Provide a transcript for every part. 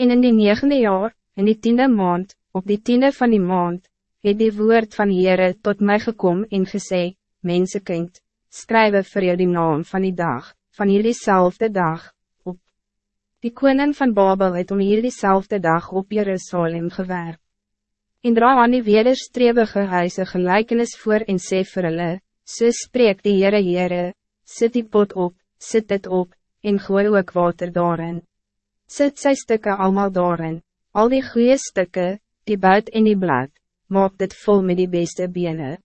En in die negende jaar, in die tiende maand, op die tiende van die maand, het die woord van die Heere tot mij gekom en gesê, Mensekind, skrywe vir jou die naam van die dag, van hierdie selfde dag, op. Die koning van Babel het om hierdie selfde dag op Jerusalem gewerkt. En dra aan die wederstrewige huise gelijkenis voor en sê vir hulle, so spreek die Heere Heere, sit die pot op, sit dit op, en gooi ook water daarin. Sit sy stukken allemaal daarin, al die goede stukken, die buit en die blad, maak dit vol met die beste benen.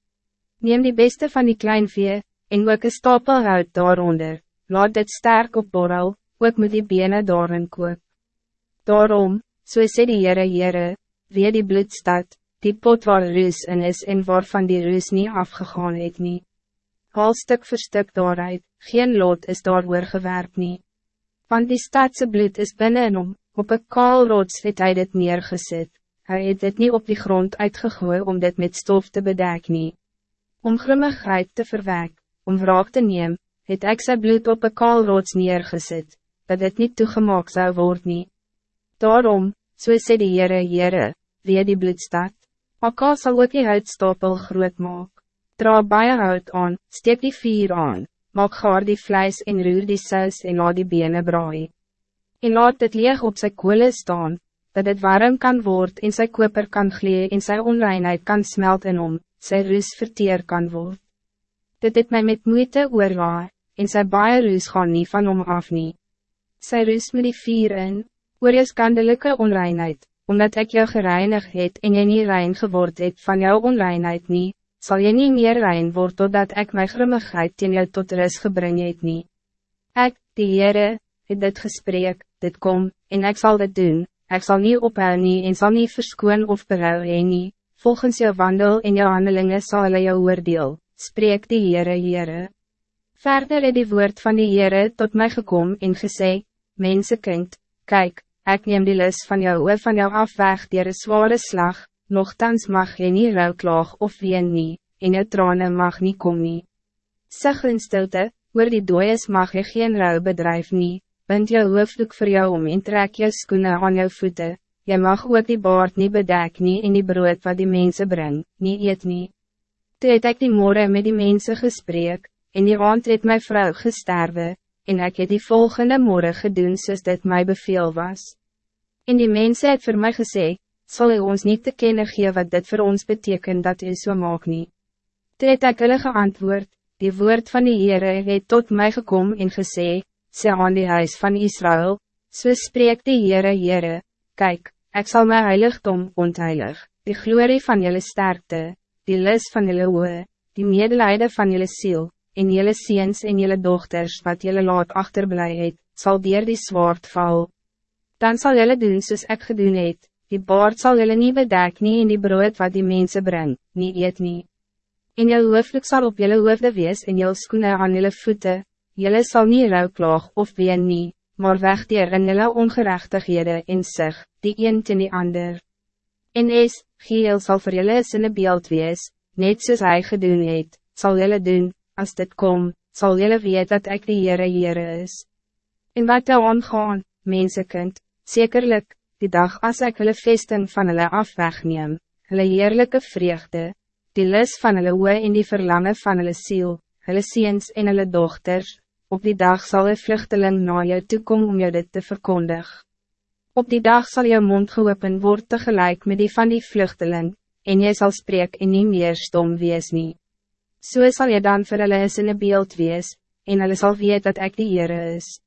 Neem die beste van die klein vee, en ook een stapel hout daaronder, laat dit sterk op borrel, ook met die benen daarin koop. Daarom, so sê die Heere Heere, wie die bloedstad, die pot waar roes in is en waarvan die roes niet afgegaan het nie. Haal stuk voor stuk daaruit, geen lot is daar gewerp nie. Want die stadse bloed is binnen om, op een kaal rots het hy dit neergezet, hy het dit niet op die grond uitgegooi om dit met stof te bedek nie. Om grimmigheid te verwek, om wraak te neem, het ek sy bloed op een kaal rots neergezet, dat dit niet toegemaak zou worden. Daarom, so sê die Heere Heere, wie die bloedstad, Akka sal ook die houtstapel groot maak, dra baie hout aan, steek die vier aan, maak gaar die vlijs en roer die saus en laat die bene braai. En laat het leeg op sy koele staan, dat het warm kan worden en sy koper kan glee en sy onreinheid kan smelt in om, sy roes verteer kan word. Dit het my met moeite oorlaai, en sy baie roes gaan nie van om af nie. Sy roes met die vier in, oor jou skandelijke onreinheid, omdat ik jou gereinigd het en jy nie rein geword het van jou onreinheid nie, zal je niet meer rein worden totdat ik mijn grimmigheid in jou tot rust gebring het nie. Ek, die Heere, het dit gesprek, dit kom, en ik zal dit doen, ik zal niet ophou nie en zal niet verskoon of berou nie, volgens jou wandel en jou handelingen zal hulle jou oordeel, spreek die Heere Heere. Verder het die woord van die Heere tot mij gekomen en gesê, Mensekind, kijk, ik neem die lus van jou oor van jou afweg dier een zware slag, nogthans mag jy nie rouwklaag of ween nie, en jou tranen mag niet kom nie. Sig in stilte, oor die dooies mag jy geen rouw bedrijf nie, bind jou hoofddoek voor jou om en trek jou skoene aan jou voeten. jy mag ook die baard niet bedek nie en die brood wat die mensen bring, nie eet nie. Toe het ek die morgen met die mensen gesprek, en die aand het my vrou gesterwe, en ik het die volgende morgen gedoen soos dit mij beveel was. En die mensen het voor mij gezegd, zal u ons niet te kennen gee wat dit voor ons betekent dat u so maak nie. Toe het ek hulle geantwoord, die woord van die Heere het tot mij gekomen en gesê, sê aan die huis van Israël, so spreek die Heere Heere, kijk, ik zal mijn heiligdom ontheilig, die glorie van jullie sterkte, die lis van jullie oe, die medelijden van jullie ziel, en jelle ziens en jelle dochters wat jelle laat achterblij het, sal dier die zwaard val. Dan zal jelle doen soos ek gedoen het, die baard zal jelle niet bedek nie en die brood wat die mensen brengt, niet eet nie. En jelle hoofdlik sal op jelle hoofde wees en jelle skoene aan jelle voeten, jelle sal nie rouwklaag of ween nie, maar wegdeer in jelle ongerechtighede en sig, die een ten die ander. En is, geel zal voor jelle sinne beeld wees, net soos hy gedoen het, sal jelle doen, als dit kom, zal jullie weten dat ik de Heere Heere is. En wat jou aangaan, mensenkind, zekerlijk, die dag als ik hulle feesten van hulle afwegneem, hulle heerlijke vreugde, die lis van hulle oe en die verlangen van hulle ziel, hulle ziens en hulle dochters, op die dag zal een vluchteling na jou toekom om jou dit te verkondig. Op die dag zal jou mond geopen worden tegelijk met die van die vluchteling, en jy zal spreken en nie meer stom wees nie so sal je dan vir hulle in een beeld wees, en hulle sal weet dat ik die Heere is.